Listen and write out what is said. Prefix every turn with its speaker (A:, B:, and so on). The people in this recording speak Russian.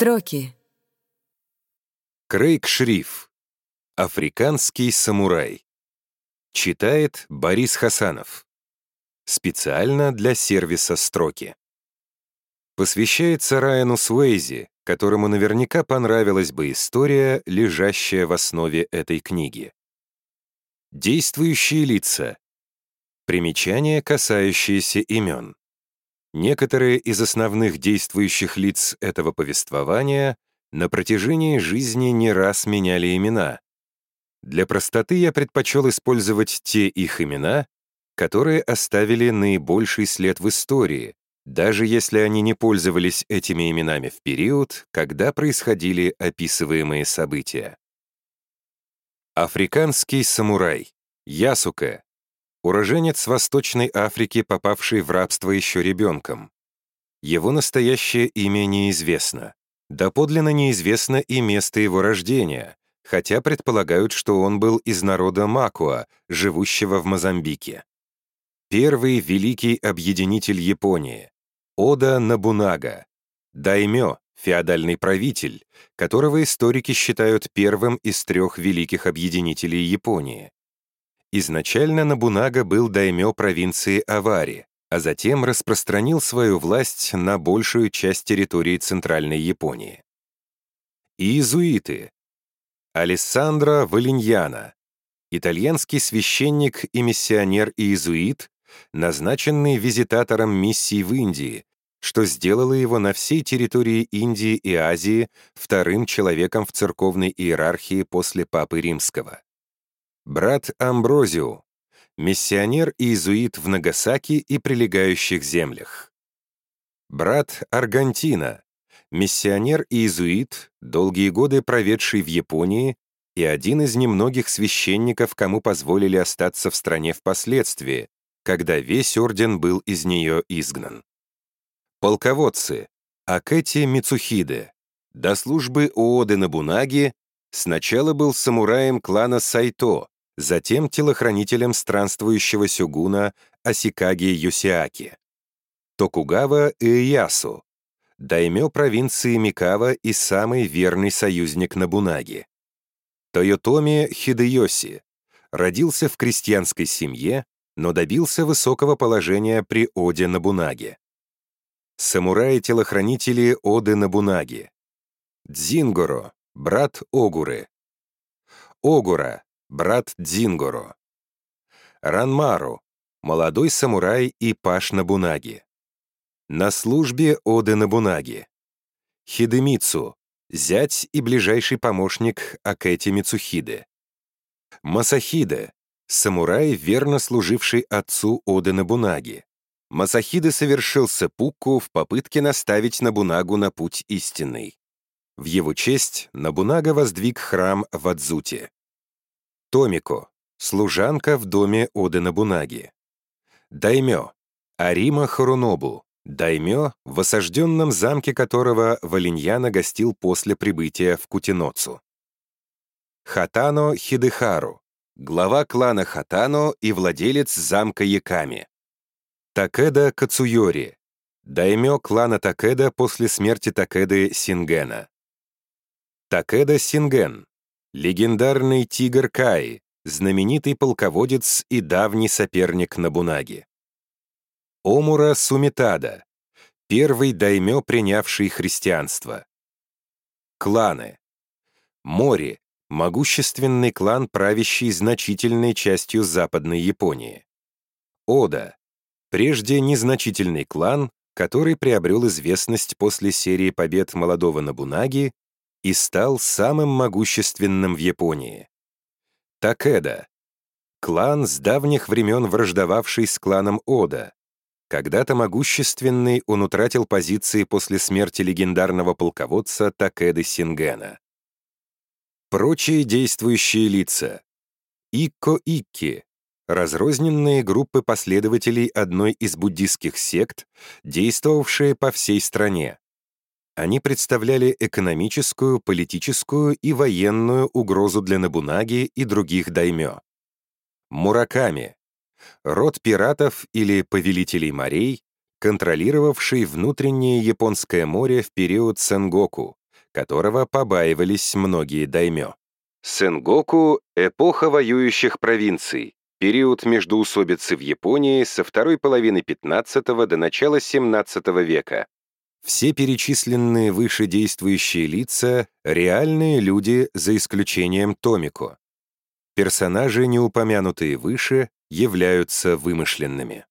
A: Строки.
B: Крейг Шриф. Африканский самурай. Читает Борис Хасанов. Специально для сервиса «Строки». Посвящается Райану Суэйзи, которому наверняка понравилась бы история, лежащая в основе этой книги. Действующие лица. Примечания, касающиеся имен. Некоторые из основных действующих лиц этого повествования на протяжении жизни не раз меняли имена. Для простоты я предпочел использовать те их имена, которые оставили наибольший след в истории, даже если они не пользовались этими именами в период, когда происходили описываемые события. Африканский самурай, Ясука, уроженец Восточной Африки, попавший в рабство еще ребенком. Его настоящее имя неизвестно. Доподлинно неизвестно и место его рождения, хотя предполагают, что он был из народа Макуа, живущего в Мозамбике. Первый великий объединитель Японии, Ода Набунага, даймё, феодальный правитель, которого историки считают первым из трех великих объединителей Японии. Изначально Набунага был даймё провинции Авари, а затем распространил свою власть на большую часть территории Центральной Японии. Иезуиты. Алессандро Валиньяна, итальянский священник и миссионер-иезуит, назначенный визитатором миссии в Индии, что сделало его на всей территории Индии и Азии вторым человеком в церковной иерархии после Папы Римского. Брат Амброзио, миссионер и иезуит в Нагасаки и прилегающих землях. Брат Аргантина, миссионер и иезуит, долгие годы проведший в Японии и один из немногих священников, кому позволили остаться в стране впоследствии, когда весь орден был из нее изгнан. Полководцы Акэти Мицухиде, до службы Ооды Набунаги, сначала был самураем клана Сайто, затем телохранителем странствующего сёгуна Асикаги Юсиаки. Токугава Иэясу, даймё провинции Микава и самый верный союзник Набунаги. Тойотоми Хидеёси родился в крестьянской семье, но добился высокого положения при Оде Набунаге. Самураи-телохранители Оды Набунаги. Дзингоро, брат Огуры. Огура, брат Дзингоро. Ранмару, молодой самурай и паш Набунаги. На службе Оды Набунаги. Хидемицу, зять и ближайший помощник Акэти Мицухиде. Масахиде, самурай, верно служивший отцу Оды Набунаги. Масахиде совершил сеппуку в попытке наставить Набунагу на путь истинный. В его честь Набунага воздвиг храм в Адзуте. Томико, служанка в доме Оды Набунаги. Даймё, Арима Харунобу, даймё, в осажденном замке которого Валиньяна гостил после прибытия в Кутиноцу. Хатано Хидехару, глава клана Хатано и владелец замка Яками. Такеда Кацуйори, даймё клана Такеда после смерти Такеды Сингена. Такеда Синген, Легендарный тигр Кай, знаменитый полководец и давний соперник Набунаги. Омура Сумитада, первый даймё, принявший христианство. Кланы. Мори, могущественный клан, правящий значительной частью Западной Японии. Ода, прежде незначительный клан, который приобрел известность после серии побед молодого Набунаги и стал самым могущественным в Японии. Такеда — клан с давних времен враждовавший с кланом Ода. Когда-то могущественный, он утратил позиции после смерти легендарного полководца Такеды Сингена. Прочие действующие лица. Икко-Икки — разрозненные группы последователей одной из буддистских сект, действовавшие по всей стране. Они представляли экономическую, политическую и военную угрозу для Набунаги и других даймё. Мураками — род пиратов или повелителей морей, контролировавший внутреннее Японское море в период Сенгоку, которого побаивались многие даймё. Сэнгоку — эпоха воюющих провинций, период междоусобицы в Японии со второй половины XV до начала XVII века. Все перечисленные выше действующие лица — реальные люди, за исключением Томико. Персонажи, не упомянутые выше, являются вымышленными.